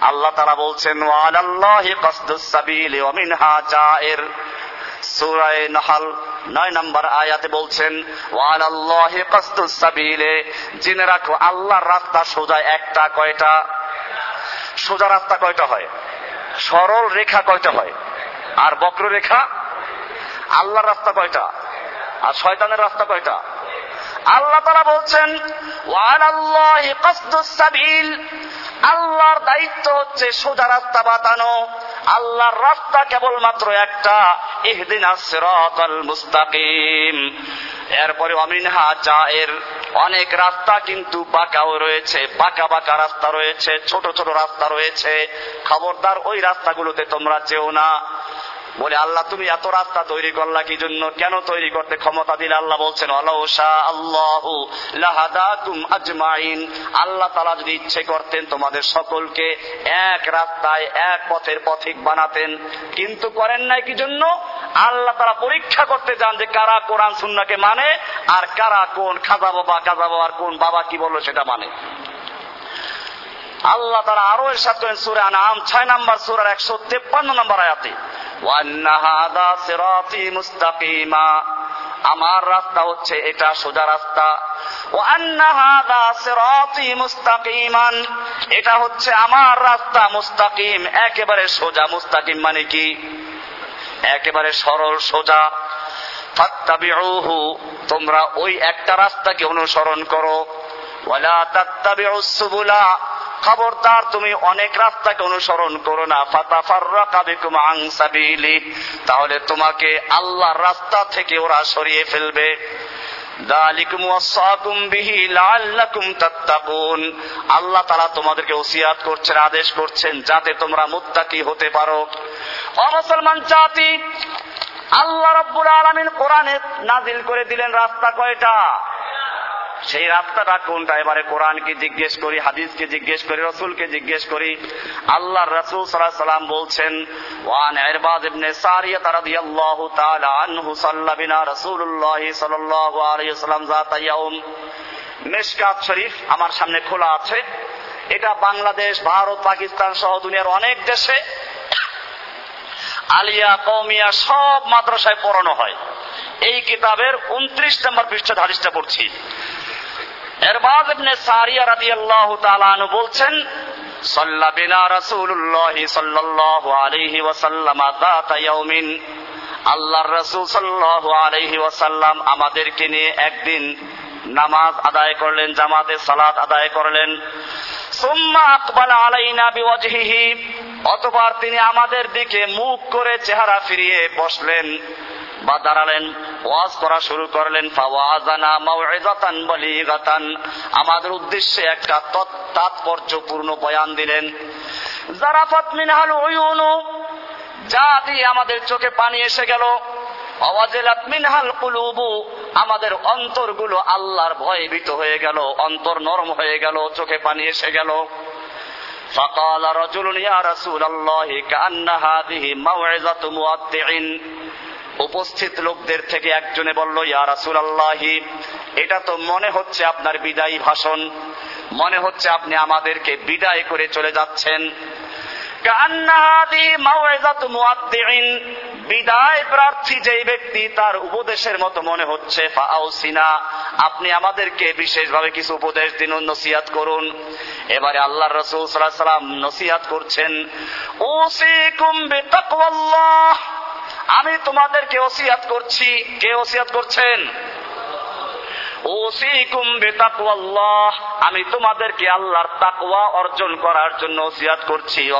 আল্লাহ তারা বলছেন, ওয়ালাল্লাহি কসদুস সাবিল ওয়া মিনহা জায়ের। সূরায়ে নাহল নয় নম্বর আয়াতে বলছেন, ওয়ালাল্লাহি কসদুস সাবিলে, জেনে রাখো আল্লাহর রাস্তা সোজা একটা কয়টা? সোজা রাস্তা কয়টা হয়? সরল রেখা কয়টা হয়? আর বক্ররেখা আল্লাহর রাস্তা কয়টা? আর শয়তানের রাস্তা কয়টা? আল্লাহ তারা বলছেন আল্লাহর দায়িত্ব হচ্ছে সোজা রাস্তা বাতানো আল্লাহর রাস্তা কেবলমাত্র একটা এহদিন সিরাতাল মুস্তাকিম। এরপরে অমিনহা জায়ের। অনেক রাস্তা কিন্তু বাঁকাও রয়েছে, বাঁকা বাঁকা রাস্তা রয়েছে, ছোট ছোট রাস্তা রয়েছে। খবরদার ওই রাস্তাগুলোতে তোমরা যেও না। বলে, আল্লাহ, তুমি এত রাস্তা তৈরি করলা কি জন্য কেন তৈরি করতে ক্ষমতা দিলে? আল্লাহ বলছেন আজমাইন। আল্লাহ তালা যদি ইচ্ছে করতেন, তোমাদের সকলকে এক রাস্তায়, এক পথের পথিক বানাতেন। কিন্তু করেন নাই কি জন্য আল্লাহ তারা পরীক্ষা করতে যান যে কারা কোরআন সুন্নাকে মানে আর কারা কোন খাজা বাবা কাজা বাবার কোন বাবা কি বলল সেটা মানে। আল্লাহ তারা আরও এর সাথে সুরে আনাম ছয় নম্বর সুরার একশো তেপ্পান্ন নম্বর আয়াতে। আমার রাস্তা হচ্ছে এটা সোজা রাস্তা। মুস্তাকিমান। এটা হচ্ছে আমার রাস্তা মুস্তাকিম। একেবারে সোজা মুস্তাকিম মানে কি? একেবারে সরল সোজা। তোমরা ওই একটা রাস্তাকে অনুসরণ করো। ওয়ালা তাত্তাবিউস সুবুলা খবরদার, তুমি অনেক রাস্তাকে অনুসরণ করো না। ফাতা সাবিলি। তাহলে তোমাকে আল্লাহর রাস্তা থেকে ওরা সরিয়ে ফেলবে। আল্লাহ তারা তোমাদেরকে ওসিয়াত করছেন, আদেশ করছেন, যাতে তোমরা মুত্তাকি হতে পারো। অমুসলমান জাতি, আল্লাহ রব্বুল আলমিন কোরআনে নাজিল করে দিলেন রাস্তা কয়টা? সেই রাস্তাটা কোনটা এবারে কোরআনকে জিজ্ঞেস করি, হাদিসকে জিজ্ঞেস করি, রসুলকে জিজ্ঞেস করি। আল্লাহ রসুল সাল্লাহ সাল্লাম বলছেন, ওয়ান ইরবাদ ইবনে সারিয়া রাদিয়াল্লাহু তাআলা আনহু সাল্লা বিনা রাসূলুল্লাহ সাল্লাল্লাহু আলাইহি ওয়াসাল্লাম যাতা ইয়াউম। মিশকাত শরীফ আমার সামনে খোলা আছে। এটা বাংলাদেশ, ভারত, পাকিস্তান সহ দুনিয়ার অনেক দেশে আলিয়া কৌমিয়া সব মাদ্রাসায় পড়ানো হয়। এই কিতাবের উনত্রিশ নম্বর পৃষ্ঠ হাদিসটা পড়ছি। এরবাজ ইবনে সারিয়া রাদিয়াল্লাহু তাআলা আনহু বলছেন, সাল্লা বিনা রাসূলুল্লাহ সাল্লাল্লাহু আলাইহি ওয়াসাল্লাম দাতা ইয়াউমিন। আল্লাহর রাসূল সাল্লাল্লাহু আলাইহি ওয়াসাল্লাম আমাদেরকে নিয়ে একদিন নামাজ আদায় করলেন, জামাতে সালাত আদায় করলেন। সুম্মা আকবাল আলাইনা বিওয়াজহিহি। অতবার তিনি আমাদের দিকে মুখ করে চেহারা ফিরিয়ে বসলেন। বা দাঁড়ালেন ওয়াজ করা শুরু করলেন ফাওয়াজানা মাউইজাতান বালিগাতান আমাদের উদ্দেশ্যে একটা তাৎপর্যপূর্ণ বয়ান দিলেন জারাফাত মিনহাল উয়ুনু যা দিয়ে আমাদের চোখে পানি এসে গেল অওয়াজিলাত মিনহাল কুলুবু আমাদের অন্তরগুলো আল্লাহর ভয়ে ভীত হয়ে গেল অন্তর নরম হয়ে গেল চোখে পানি এসে গেল فقال رجل يا رسول الله كأن هذه موعظة مودع উপস্থিত লোকদের থেকে একজনে বলল, ইয়া রাসূলুল্লাহি, এটা তো মনে হচ্ছে আপনার বিদায়ী ভাষণ। মনে হচ্ছে আপনি আমাদেরকে বিদায় করে চলে যাচ্ছেন। বিদায় প্রার্থী যেই ব্যক্তি তার উপদেশের মতো মনে হচ্ছে। আপনি আমাদেরকে বিশেষভাবে কিছু উপদেশ দিন নসিহাত করুন। এবারে আল্লাহ রসুল সাল্লাম নসিহাত করছেন ও সে কুম্বে আমি তোমাদেরকে ওসিয়াত করছি। কে ওসিয়াত করছেন? আমি তোমাদেরকে আল্লাহর তাকওয়া অর্জন করার জন্য ওসিয়াত করছি।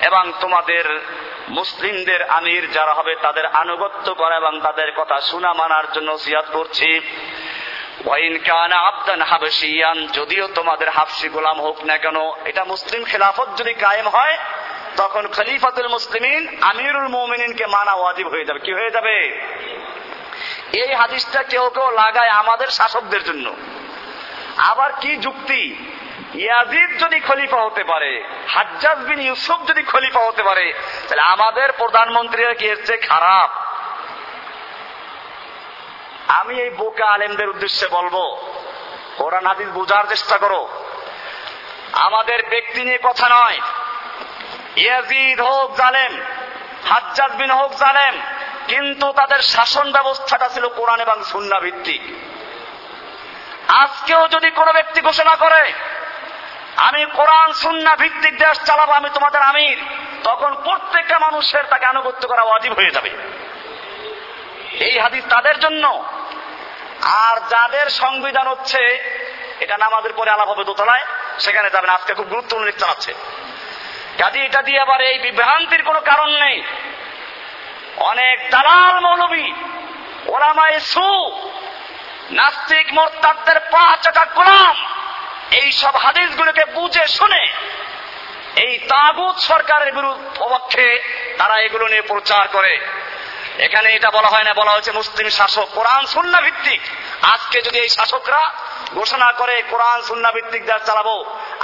এবং তোমাদের মুসলিমদের আমির যারা হবে, তাদের আনুগত্য করা এবং তাদের কথা শোনা মানার জন্য ওসিয়াত করছি। যদিও তোমাদের হাফসি গোলাম হোক না কেন, এটা মুসলিম খেলাফত যদি কায়েম হয় তখন খলিফাতুল মুসলিমিন আমিরুল মুমিনিনকে মানা ওয়াজিব হয়ে যাবে। কি হয়ে যাবে? এই হাদিসটা কেউ কেউ লাগায় আমাদের শাসকদের জন্য। আবার কি যুক্তি? ইয়াজিদ যদি খলিফা হতে পারে, হাজ্জাজ বিন ইউসুফ যদি খলিফা হতে পারে, তাহলে আমাদের প্রধানমন্ত্রীরা কি এর চেয়ে খারাপ? আমি এই বোকা আলেমদের উদ্দেশ্যে বলব, কোরআন হাদিস বোঝার চেষ্টা করো। আমাদের ব্যক্তি নিয়ে কথা নয়। ইয়াজিদ হোক জালেম, হাজ্জাজ বিন হোক জালেম, কিন্তু তাদের শাসন ব্যবস্থাটা ছিল কোরআন এবং সুন্না ভিত্তিক। আজকেও যদি কোনো ব্যক্তি ঘোষণা করে, আমি কোরআন, সুন্না ভিত্তিক দেশ চালাবো, আমি তোমাদের আমির, তখন প্রত্যেকটা মানুষের তাকে আনুগত্য করা অজীব হয়ে যাবে। এই হাদিস তাদের জন্য। আর যাদের সংবিধান হচ্ছে, এটা নামাজের পরে আলাপ হবে দোতলায়, সেখানে যাবেন। আজকে খুব গুরুত্বপূর্ণ আছে। কাজে, এটা দিয়ে আবার এই বিভ্রান্তির কোনো কারণ নেই। অনেক দালাল মৌলবী, ওলামায় সু, নাস্তিক মোরতাদের পা চাকা গোলাম এই সব হাদিসগুলোকে বুঝে শুনে এই তাগুত সরকারের বিরুদ্ধ তারা এগুলো নিয়ে প্রচার করে। এখানে এটা বলা হয় না বলা হয়েছে মুসলিম শাসক কোরআন সুন্না ভিত্তিক আজকে যদি এই শাসকরা ঘোষণা করে কোরআন সুন্না ভিত্তিক দেশ চালাবো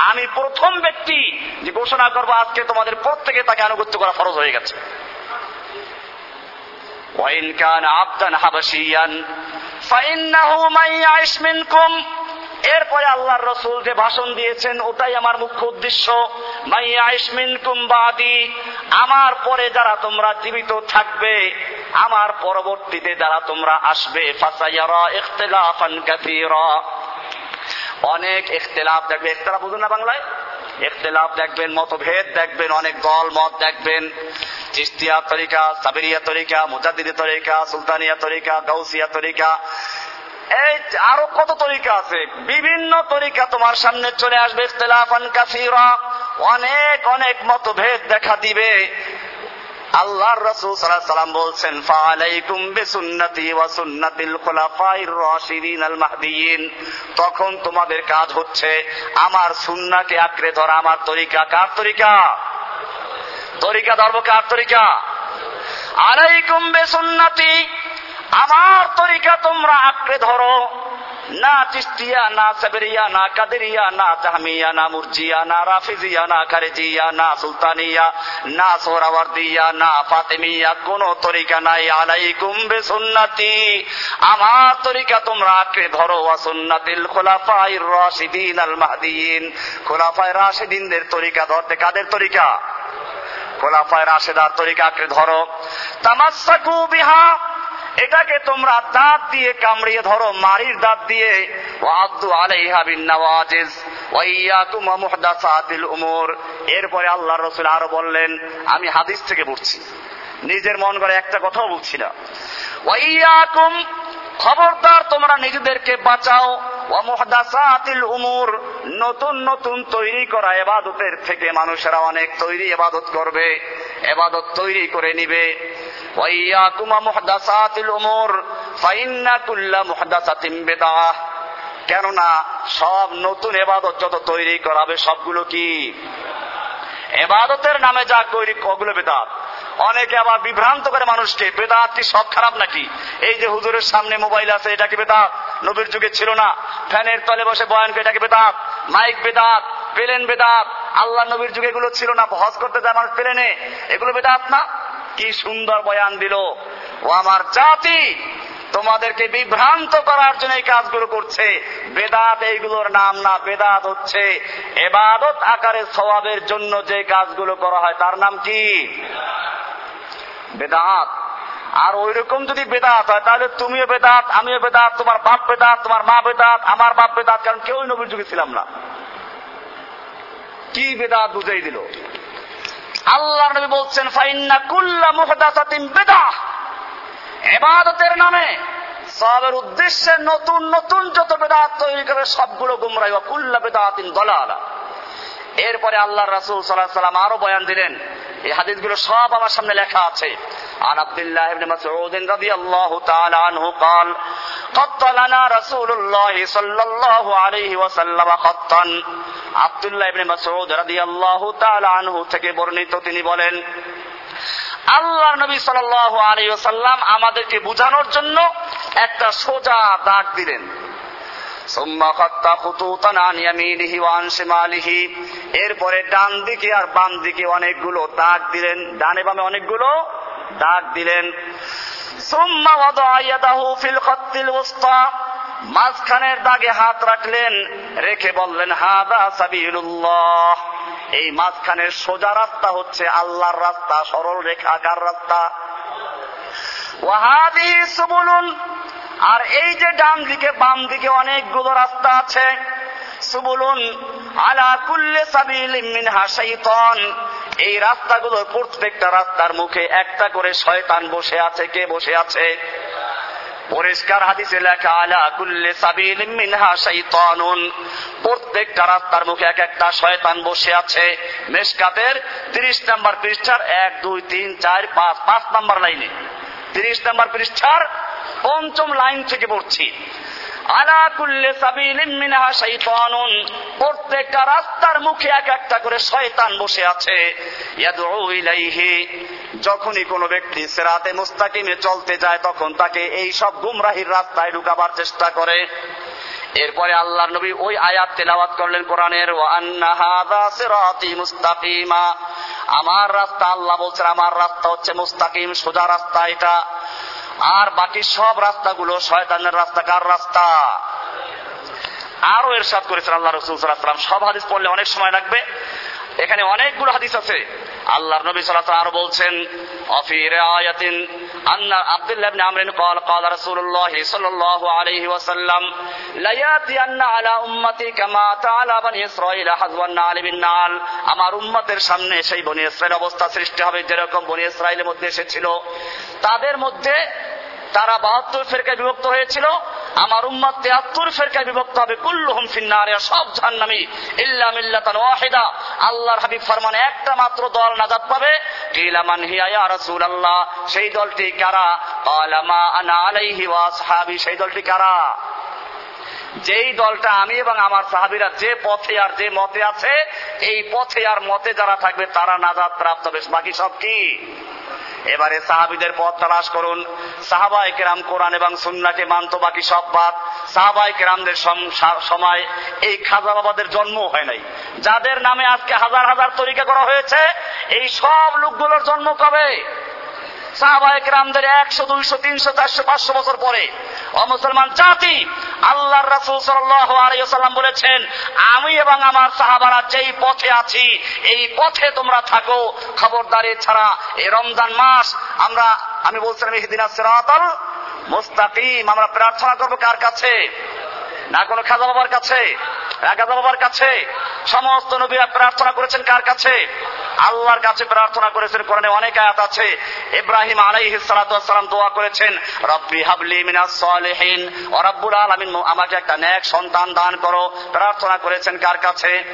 আমি প্রথম ব্যক্তি যে ঘোষণা করবো আজকে তোমাদের প্রত্যেকে তাকে আনুগত্য করা ফরজ হয়ে গেছে وإن كان عبدا حبشيا فإنه من يعش منكم এরপরে আল্লাহর রসুল যে ভাষণ দিয়েছেন, ওটাই আমার মুখ্য উদ্দেশ্য। মাইয়া ইসমিনকুম বাদি আমার পরে যারা তোমরা জীবিত থাকবে, আমার পরবর্তীতে যারা তোমরা আসবে অনেক ইখতিলাফ দেখবে। ইখতিলাফ বুঝুন না বাংলায়? ইখতিলাফ দেখবেন, মতভেদ দেখবেন, অনেক দল, মত দেখবেন। চিস্তিয়া তরিকা, সাবেরিয়া তরিকা মুজাদ্দিদি তরিকা, সুলতানিয়া তরিকা, গাউসিয়া তরিকা এই আরও কত তরিকা আছে? বিভিন্ন তরিকা তোমার সামনে চলে আসবে, ইখতিলাফান কাসীরা। অনেক অনেক মতভেদ দেখা দিবে। আল্লাহর রাসূল সাল্লাল্লাহু আলাইহি বলছেন ফালাইকুম বিসুন্নতি ওয়া সুন্নাতিল মাহদিয়িন। তখন তোমাদের কাজ হচ্ছে, আমার সুন্নাহকে আঁকড়ে ধরা। আমার তরিকা কার তরিকা? তরিকা ধর্ম কার তরিকা? আলাইকুম বিসুন্নতি আমার তরিকা তোমরা আঁকড়ে ধরো। না চিস্তিয়া, না সাবেরিয়া, না কাদেরিয়া, না জাহমিয়া, না মুরজিয়া, না রাফিজিয়া, না খারেজিয়া, না সুলতানিয়া, না সোহরাওয়ার্দিয়া, না ফাতেমিয়া, কোন তরিকা নাই। আলাইকুম বে সুন্নাতি আমার তরিকা তোমরা আঁকড়ে ধরো। সুন্নাতিল খোলাফাই রাশিদিন আল মাহদিন খোলাফাই রাশিদিনদের তরিকা ধরতে কাদের তরিকা? খোলাফায় রাশেদার তরিকা আঁকড়ে ধরো। তামাসাকু বিহা এটাকে তোমরা দাঁত দিয়ে কামড়িয়ে ধরো মারির দাঁত দিয়ে। ওয়াদু আলাইহা বিন নওয়াজিজ ওয়াইয়াকুম মুহদাসাতিল উমুর। এরপরে আল্লাহ রসুল আরও বললেন, আমি হাদিস থেকে পড়ছি। নিজের মন করে একটা কথাও বলছি না। ওয়াইয়াকুম খবরদার, তোমরা নিজেদেরকে বাঁচাও। উমুর, নতুন নতুন তৈরি করা এবাদতের থেকে মানুষেরা অনেক তৈরি এবাদত করবে, এবাদত তৈরি করে নিবে। কেননা, সব নতুন এবাদত যত তৈরি করাবে সবগুলো কি? এবাদতের নামে যা তৈরি, ওগুলো বেদাত অনেকে আবার বিভ্রান্ত করে মানুষকে, বেদাত কি সব খারাপ নাকি? এই যে হুজুরের সামনে মোবাইল আছে, এটা কি বেদাত? নবীর যুগে ছিল না। ফ্যানের তলে বসে বয়ান এটা কি বেদাত? মাইক বেদাত, পেলেন বেদাত। আল্লাহ নবীর যুগে এগুলো ছিল না, হজ করতে যায় মানুষ পেলেনে। এগুলো বেদাত না? কি সুন্দর বয়ান দিল। ও আমার জাতি তোমাদেরকে বিভ্রান্ত করার জন্য এই কাজগুলো করছে। বেদাত এইগুলোর নাম না, বেদাত হচ্ছে এবাদত আকারে স্বভাবের জন্য যে কাজগুলো করা হয়, তার নাম কি? বেদাত। আর ওই রকম যদি বেদাত হয়, তাহলে তুমিও বেদাত, আমিও বেদাত, তোমার বাপ বেদাত, তোমার মা বেদাত, আমার বাপ বেদাত, কারণ কেউই নবীর যুগে ছিলাম না। কি বেদাত বুঝাই দিল? আল্লাহ নবী বলছেন, ফাইন্না কুল্লা মুহদাসাতিন বিদআহ ইবাদতের নামে সবের উদ্দেশ্যে নতুন নতুন যত বেদাত তৈরি করে সবগুলো গুমরাই কুল্লা বেদাতিন দলালা এরপরে আল্লাহ রাসূল সাল্লাল্লাহু আলাইহি সাল্লাম আরো বয়ান দিলেন এই হাদিসগুলো সব আমার সামনে লেখা আছে عن عبد الله بن مسعود رضي الله تعالى عنه قال قط لنا رسول الله صلى الله عليه وسلم خطا আব্দুল্লাহ ইবনে মাসউদ রাদিয়াল্লাহু তাআলা আনহু থেকে বর্ণিত তিনি বলেন আল্লাহ নবী সাল্লাল্লাহু আলাইহি ওয়াসাল্লাম আমাদেরকে বুঝানোর জন্য একটা সোজা দাগ দিলেন। এরপরে ডান দিকে আর বাম দিকে অনেকগুলো দাগ দিলেন। ডানে বামে অনেকগুলো দাগ দিলেন। মাঝখানের দাগে হাত রাখলেন, রেখে বললেন, হাদা সাবিলুল্লাহ। এই মাঝখানের সোজা রাস্তা হচ্ছে আল্লাহর রাস্তা, সরল রেখা রেখাকার রাস্তা? ওয়াহাদি সুবুলুন। আর এই যে ডান দিকে, বাম দিকে অনেকগুলো রাস্তা আছে। সুবুলুন, আলা কুল্লে সাবিল মিনহা শাইতান। এই রাস্তাগুলোর প্রত্যেকটা রাস্তার মুখে একটা করে শয়তান বসে আছে। কে বসে আছে? পরিষ্কার হাদিসে লেখা, আলা কুল্লে সাবিল মিনহা শাইতানুন। প্রত্যেকটা রাস্তার মুখে এক একটা শয়তান বসে আছে। মেশকাতের তিরিশ নাম্বার পৃষ্ঠার এক, দুই, তিন, চার, পাঁচ পাঁচ নাম্বার লাইনে। তিরিশ নাম্বার পৃষ্ঠার পঞ্চম লাইন থেকে পড়ছি। আলা কুল্লে সাবিলিন মিনহা শাইতানুন। প্রত্যেকটা রাস্তার মুখে এক একটা করে শয়তান বসে আছে। ইয়াদউ ইলাইহি। যখনই কোনো ব্যক্তি সিরাতে মুস্তাকিমে চলতে যায়, তখন তাকে এই সব গুমরাহির রাস্তায় ঢুকাবার চেষ্টা করে। এরপরে আল্লাহ নবী ওই আয়াত তেলাওয়াত করলেন কোরআনের মুস্তাকিমা। আমার রাস্তা আল্লাহ বলছেন, আমার রাস্তা হচ্ছে মুস্তাকিম, সোজা রাস্তা এটা। আর বাকি সব রাস্তাগুলো শয়তানের রাস্তা। কার রাস্তা? আরও এরশাদ করেছেন আল্লাহ রসুল সব হাদিস পড়লে অনেক সময় লাগবে। এখানে অনেকগুলো হাদিস আছে। আল্লাহর নবী সাল্লাল্লাহু আরো বলছেন অফি রিয়ায়াতিন আন্না আব্দুল্লাহ ইবনে আমরিন قال قال رسول الله صلى الله عليه وسلم لا ياتي ان على امتي كما تعالى بني اسرائيل حذوا النعل بالنعل আমার উম্মতের সামনে সেই বনি ইসরাইল অবস্থা সৃষ্টি হবে যেরকম বনি ইসরাইলের মধ্যে এসেছিল তাদের মধ্যে তারা বাহাত্তর ফেরকায় বিভক্ত হয়েছিল আমার উম্মাদ তেহাত্তর ফেরকায় বিভক্ত হবে। কুল্লুহুম ফিন্নারে সব জাহান্নামী। ইল্লা মিল্লাতান ওয়াহিদা। আল্লাহর হাবিব ফরমানে একটা মাত্র দল নাজাত পাবে। কিলা মান হিয়া ইয়া রাসূলুল্লাহ। সেই দলটি কারা? ক্বালা মা আনা আলাইহি ওয়া আসহাবি। সেই দলটি কারা? যেই দলটা আমি এবং আমার সাহাবিরা যে পথে আর যে মতে আছে, এই পথে আর মতে যারা থাকবে তারা নাজাত প্রাপ্ত বেশ বাকি সব কি? এবারে সাহাবিদের পথ তালাশ করুন। সাহাবাই কেরাম কোরআন এবং সুন্নাকে মানত বাকি সব বাদ। সাহাবাই কেরামদের সময় এই খাজাবাবাদের জন্ম হয় নাই। যাদের নামে আজকে হাজার হাজার তরিকা করা হয়েছে, এই সব লোকগুলোর জন্ম কবে? চারশো, পাঁচশো বছর পরে বলেছেন, আমি এবং আমার যেই পথে আছি, এই পথে তোমরা থাকো। খবরদারি ছাড়া এই রমজান মাস আমরা, আমি বলছিলাম সিরাতাল মুস্তাকিম, আমরা প্রার্থনা করব কার কাছে? না কোনো খাজা বাবার কাছে? রাগাজা বাবার কাছে? সমস্ত নবীরা প্রার্থনা করেছেন কার কাছে? আল্লাহর কাছে প্রার্থনা করেছেন, কোরআনে অনেক আয়াত আছে। ইব্রাহিম আলাইহি ওয়াসসালাম দোয়া করেছেন, রব্বি হাবলি মিনাস সালিহিন। ও রব্বুল আলামিন, আমাকে একটা নেক সন্তান দান করো। প্রার্থনা করেছেন কার কাছে?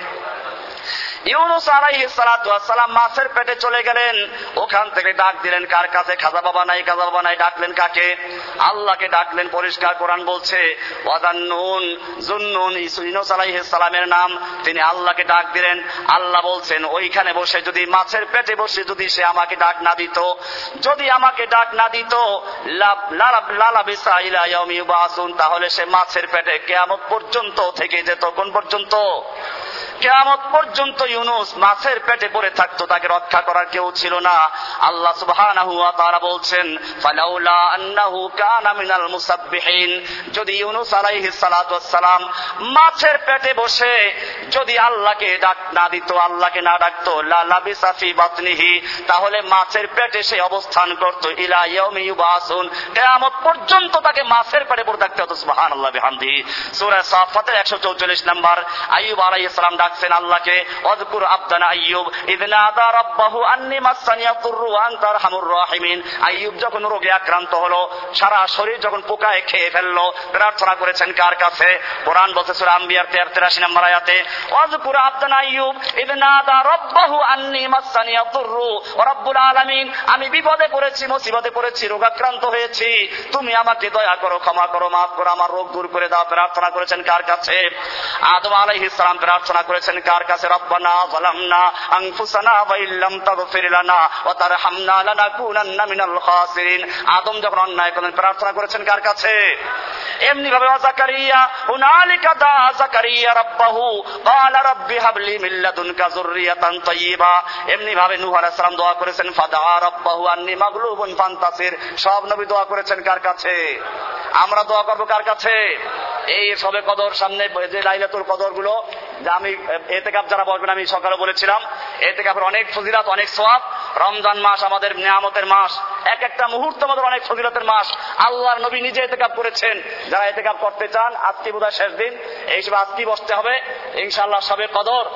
ইউনুস আলাইহিস সালাতু ওয়াসসালাম মাছের পেটে চলে গেলেন। ওখান থেকে ডাক দিলেন, কার কাছে? খাজা বাবা নাই, খাজা বাবা নাই, ডাকলেন কাকে? আল্লাহকে ডাকলেন, পরিষ্কার কোরআন বলছে, ওয়াদান্নুন জুন্নুন ইউনুস আলাইহিস সালামের নাম, তিনি আল্লাহকে ডাক দিলেন। আল্লাহ বলছেন, ওইখানে বসে যদি মাছের পেটে বসে যদি সে আমাকে ডাক না দিত, যদি আমাকে ডাক না দিত তাহলে সে মাছের পেটে কিয়ামত পর্যন্ত থেকে যেত, কোন পর্যন্ত? কেয়ামত পর্যন্ত ইউনুস মাছের পেটে পড়ে থাকতো, তাকে রক্ষা করার কেউ ছিল না। আল্লাহ সুবহানাহু ওয়া তাআলা বলছেন, ফালাউলা আন্নাহু কানা মিনাল মুসাব্বিহিন। যদি ইউনুস আলাইহিস সালাতু ওয়াসসালাম মাছের পেটে বসে, যদি আল্লাহকে ডাক না দিত, আল্লাহকে না ডাকতো, লা লাবিসা ফি বাতনিহি, তাহলে মাছের পেটে সে অবস্থান করত, ইলা ইয়াউমি ইউবাসুন। কিয়ামত পর্যন্ত তাকে মাছের পেটে পড়ে থাকতে হতো, সুবহানাল্লাহ বিহামদিহি। সূরা সাফাতের 144 নাম্বার, আইয়ুব আলাইহিস সালাম ডাকছেন আল্লাহকে, অদকুর আব্দানা আইয়ুব ইদনাদা রব্বাহু আন্নি মাসানিয়া তুররু আনতার হামুর রাহিমিন। আইয়ুব যখন রোগে আক্রান্ত হলো, সারা শরীর যখন পোকায় খেয়ে ফেলল, প্রার্থনা করেছেন কার কাছে? কোরআন বলছে সূরা আম্বিয়ার 83 নম্বর আয়াতে, অদকুর আব্দানা আইয়ুব ইদনাদা রব্বাহু আন্নি মাসানিয়া তুররু রব্বুল আলামিন। আমি বিপদে পড়েছি, মুসিবতে পড়েছি, রোগাক্রান্ত হয়েছি। তুমি আমাকে দয়া করো, ক্ষমা করো, মাফ করো, আমার রোগ দূর করে দাও, প্রার্থনা করেছেন কার কাছে? আদম আলাইহিস সালাম প্রার্থনা করেছেন কার কাছে রব্বানা যালামনা আনফুসানা ওয়া ইল্লাম তাগফির লানা ওয়া তারহামনা লানাকুনান্না মিনাল খাসিরিন। আদম যখন অন্যায় করেন প্রার্থনা করেছেন কার কাছে? এমনি ভাবে জাকারিয়া, হুনালিকা দা জাকারিয়া রাব্বাহু, ক্বালা রাব্বি হাবলি মিন লাদুনকা যুররিয়াতান তাইয়্যিবা এমনি ভাবে নূহ আলাইহিস সালাম দোয়া করেছেন, ফাদা রাব্বাহু আন্নি মাগলুবুন ফান্তাসির। সব নবী দোয়া করেছেন কার কাছে? আমরা দোয়া করব কার কাছে? এই সবে কদর সামনে, যে লাইলাতুল কদরগুলো যা আমি এতে কাপ যারা বলবেন, আমি সকালে বলেছিলাম এতে কাপের অনেক ফজিলাত, অনেক সোয়াব রমজান মাস আমাদের নিয়ামতের মাস। এক একটা মুহূর্ত আমাদের অনেক ফজিলতের মাস। আল্লাহর নবী নিজে এতে কাপ করেছেন। যারা এতে কাপ করতে চান, আজকে বোধহয় শেষ দিন। এই হিসেবে আজকে বসতে হবে। ইনশাআল্লাহ সবে কদর।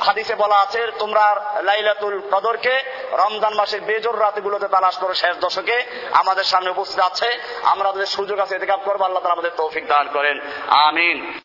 হাদিসে বলা আছে, তোমরা লাইলাতুল কদরকে রমজান মাসের বেজোর রাতগুলোতে তালাশ করো শেষ দশকে। আমাদের সামনে উপস্থিত আছে। আমরা আমাদের সুযোগ আছে এতে কাপ করব। আল্লাহ তালা আমাদের তৌফিক দান করেন। আমিন।